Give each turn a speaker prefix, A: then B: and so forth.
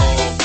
A: oh.